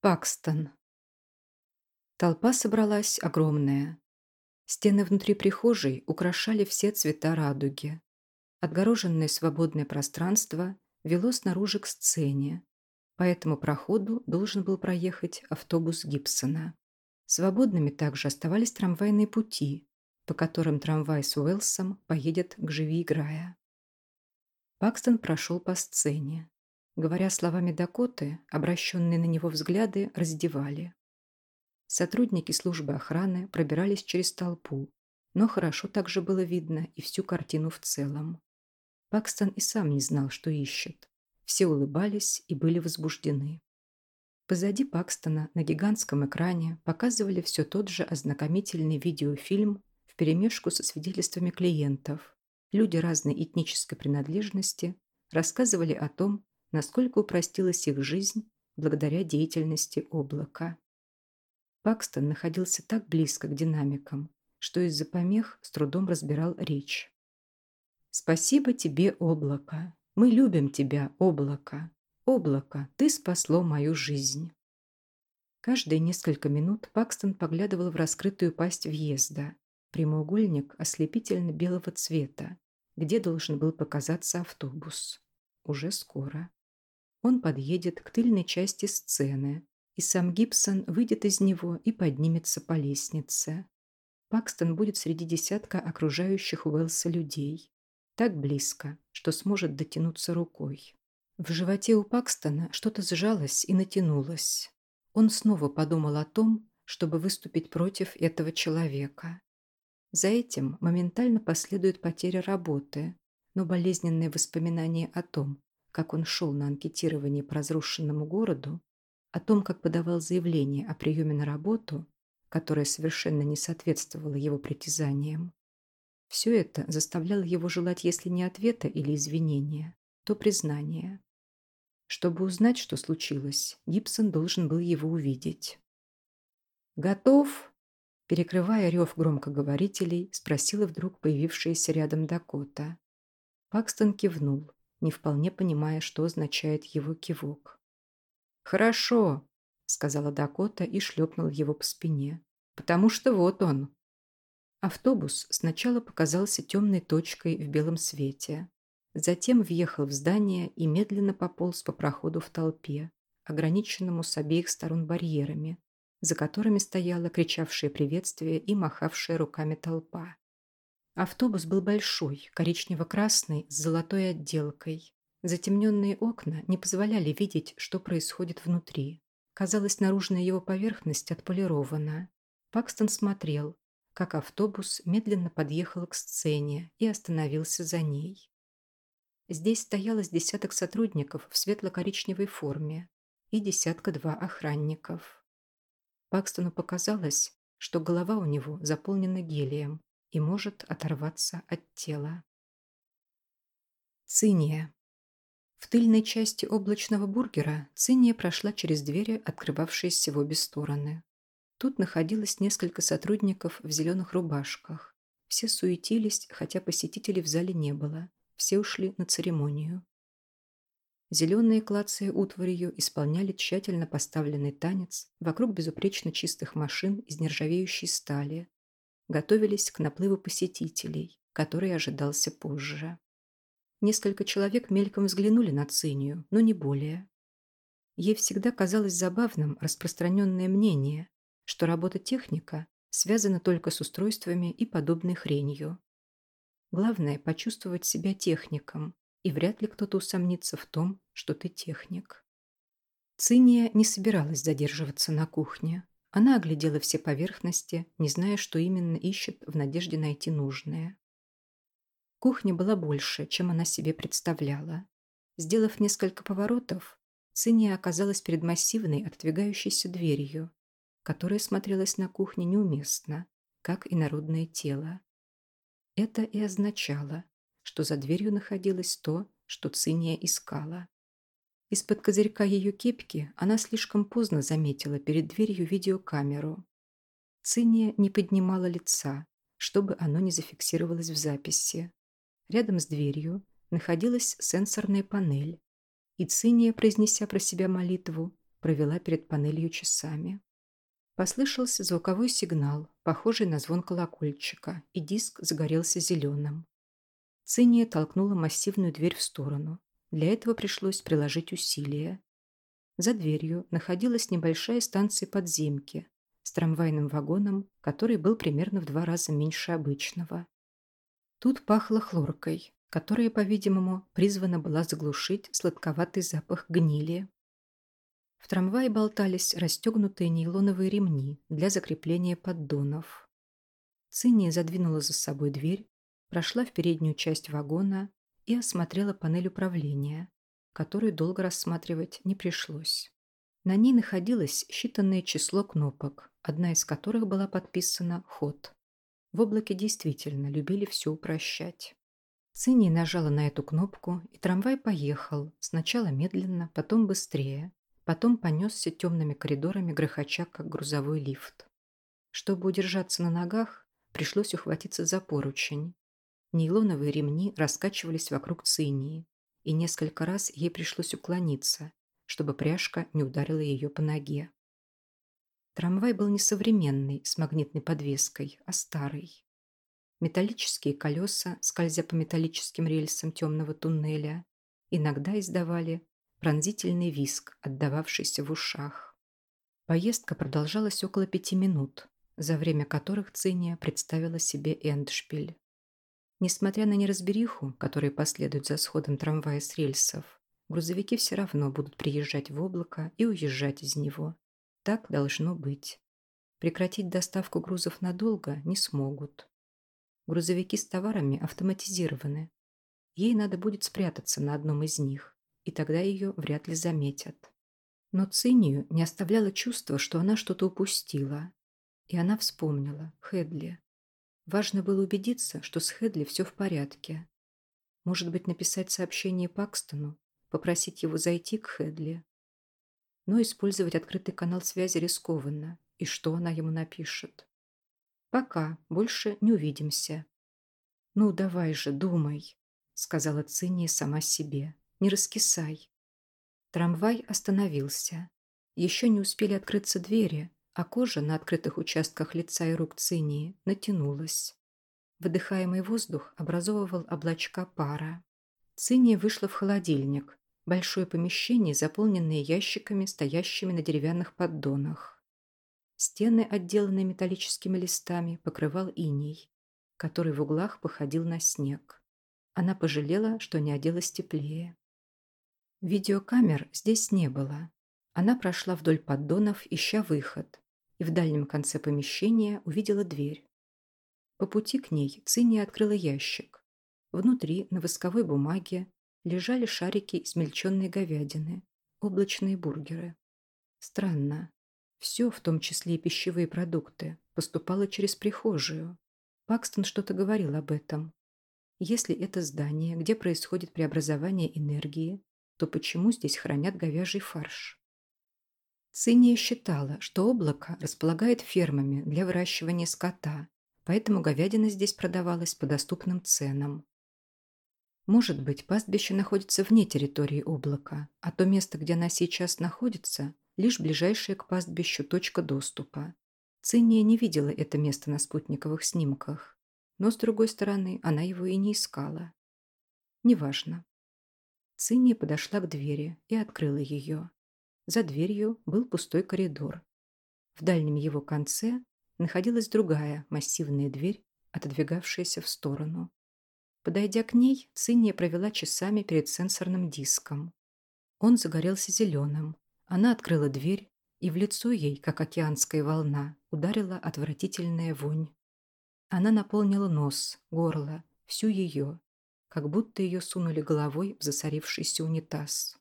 Пакстон. Толпа собралась огромная. Стены внутри прихожей украшали все цвета радуги. Отгороженное свободное пространство вело снаружи к сцене. По этому проходу должен был проехать автобус Гибсона. Свободными также оставались трамвайные пути, по которым трамвай с Уэлсом поедет к Живи играя. Пакстон прошел по сцене. Говоря словами Дакоты, обращенные на него взгляды раздевали. Сотрудники службы охраны пробирались через толпу, но хорошо также было видно и всю картину в целом. Пакстон и сам не знал, что ищет. Все улыбались и были возбуждены. Позади Пакстона на гигантском экране показывали все тот же ознакомительный видеофильм вперемешку со свидетельствами клиентов. Люди разной этнической принадлежности рассказывали о том, насколько упростилась их жизнь благодаря деятельности облака. Пакстон находился так близко к динамикам, что из-за помех с трудом разбирал речь. «Спасибо тебе, облако. Мы любим тебя, облако. Облако, ты спасло мою жизнь». Каждые несколько минут Пакстон поглядывал в раскрытую пасть въезда, прямоугольник ослепительно белого цвета, где должен был показаться автобус. Уже скоро. Он подъедет к тыльной части сцены, и сам Гибсон выйдет из него и поднимется по лестнице. Пакстон будет среди десятка окружающих Уэлса людей. Так близко, что сможет дотянуться рукой. В животе у Пакстона что-то сжалось и натянулось. Он снова подумал о том, чтобы выступить против этого человека. За этим моментально последует потеря работы, но болезненные воспоминания о том, как он шел на анкетирование по разрушенному городу, о том, как подавал заявление о приеме на работу, которое совершенно не соответствовало его притязаниям. Все это заставляло его желать, если не ответа или извинения, то признания. Чтобы узнать, что случилось, Гибсон должен был его увидеть. «Готов?» Перекрывая рев громкоговорителей, спросила вдруг появившаяся рядом Дакота. Пакстон кивнул не вполне понимая, что означает его кивок. «Хорошо», — сказала Дакота и шлепнул его по спине. «Потому что вот он». Автобус сначала показался темной точкой в белом свете. Затем въехал в здание и медленно пополз по проходу в толпе, ограниченному с обеих сторон барьерами, за которыми стояла кричавшая приветствие и махавшая руками толпа. Автобус был большой, коричнево-красный, с золотой отделкой. Затемненные окна не позволяли видеть, что происходит внутри. Казалось, наружная его поверхность отполирована. Пакстон смотрел, как автобус медленно подъехал к сцене и остановился за ней. Здесь стоялось десяток сотрудников в светло-коричневой форме и десятка-два охранников. Пакстону показалось, что голова у него заполнена гелием, и может оторваться от тела. Циния. В тыльной части облачного бургера Циния прошла через двери, открывавшиеся в обе стороны. Тут находилось несколько сотрудников в зеленых рубашках. Все суетились, хотя посетителей в зале не было. Все ушли на церемонию. Зеленые клацая утварью исполняли тщательно поставленный танец вокруг безупречно чистых машин из нержавеющей стали, готовились к наплыву посетителей, который ожидался позже. Несколько человек мельком взглянули на Цинию, но не более. Ей всегда казалось забавным распространенное мнение, что работа техника связана только с устройствами и подобной хренью. Главное – почувствовать себя техником, и вряд ли кто-то усомнится в том, что ты техник. Циния не собиралась задерживаться на кухне. Она оглядела все поверхности, не зная, что именно ищет в надежде найти нужное. Кухня была больше, чем она себе представляла. Сделав несколько поворотов, Циния оказалась перед массивной отодвигающейся дверью, которая смотрелась на кухне неуместно, как и народное тело. Это и означало, что за дверью находилось то, что Циния искала. Из-под козырька ее кепки она слишком поздно заметила перед дверью видеокамеру. Циния не поднимала лица, чтобы оно не зафиксировалось в записи. Рядом с дверью находилась сенсорная панель, и Циния, произнеся про себя молитву, провела перед панелью часами. Послышался звуковой сигнал, похожий на звон колокольчика, и диск загорелся зеленым. Циния толкнула массивную дверь в сторону. Для этого пришлось приложить усилия. За дверью находилась небольшая станция подземки с трамвайным вагоном, который был примерно в два раза меньше обычного. Тут пахло хлоркой, которая, по-видимому, призвана была заглушить сладковатый запах гнили. В трамвае болтались расстегнутые нейлоновые ремни для закрепления поддонов. Цинния задвинула за собой дверь, прошла в переднюю часть вагона и осмотрела панель управления, которую долго рассматривать не пришлось. На ней находилось считанное число кнопок, одна из которых была подписана «Ход». В облаке действительно любили все упрощать. Цинни нажала на эту кнопку, и трамвай поехал, сначала медленно, потом быстрее, потом понесся темными коридорами, грохоча, как грузовой лифт. Чтобы удержаться на ногах, пришлось ухватиться за поручень. Нейлоновые ремни раскачивались вокруг цинии, и несколько раз ей пришлось уклониться, чтобы пряжка не ударила ее по ноге. Трамвай был не современный, с магнитной подвеской, а старый. Металлические колеса, скользя по металлическим рельсам темного туннеля, иногда издавали пронзительный виск, отдававшийся в ушах. Поездка продолжалась около пяти минут, за время которых Циния представила себе Эндшпиль. Несмотря на неразбериху, которая последует за сходом трамвая с рельсов, грузовики все равно будут приезжать в облако и уезжать из него. Так должно быть. Прекратить доставку грузов надолго не смогут. Грузовики с товарами автоматизированы. Ей надо будет спрятаться на одном из них, и тогда ее вряд ли заметят. Но Цинию не оставляло чувство, что она что-то упустила. И она вспомнила Хедли. Важно было убедиться, что с Хедли все в порядке. Может быть, написать сообщение Пакстону, попросить его зайти к Хедли. Но использовать открытый канал связи рискованно. И что она ему напишет? Пока, больше не увидимся. Ну, давай же, думай, сказала Цинния сама себе. Не раскисай. Трамвай остановился. Еще не успели открыться двери, а кожа на открытых участках лица и рук цинии натянулась. Выдыхаемый воздух образовывал облачка пара. Циния вышла в холодильник, большое помещение, заполненное ящиками, стоящими на деревянных поддонах. Стены, отделанные металлическими листами, покрывал иней, который в углах походил на снег. Она пожалела, что не оделась теплее. Видеокамер здесь не было. Она прошла вдоль поддонов, ища выход, и в дальнем конце помещения увидела дверь. По пути к ней Циния открыла ящик. Внутри, на восковой бумаге, лежали шарики измельченной говядины, облачные бургеры. Странно. Все, в том числе и пищевые продукты, поступало через прихожую. Пакстон что-то говорил об этом. Если это здание, где происходит преобразование энергии, то почему здесь хранят говяжий фарш? Циния считала, что облако располагает фермами для выращивания скота, поэтому говядина здесь продавалась по доступным ценам. Может быть, пастбище находится вне территории облака, а то место, где она сейчас находится, лишь ближайшая к пастбищу точка доступа. Циния не видела это место на спутниковых снимках, но, с другой стороны, она его и не искала. Неважно. Циния подошла к двери и открыла ее. За дверью был пустой коридор. В дальнем его конце находилась другая массивная дверь, отодвигавшаяся в сторону. Подойдя к ней, Цинния провела часами перед сенсорным диском. Он загорелся зеленым. Она открыла дверь, и в лицо ей, как океанская волна, ударила отвратительная вонь. Она наполнила нос, горло, всю ее, как будто ее сунули головой в засорившийся унитаз.